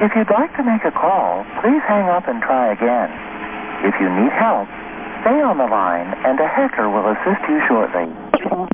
If you'd like to make a call, please hang up and try again. If you need help, stay on the line and a hacker will assist you shortly.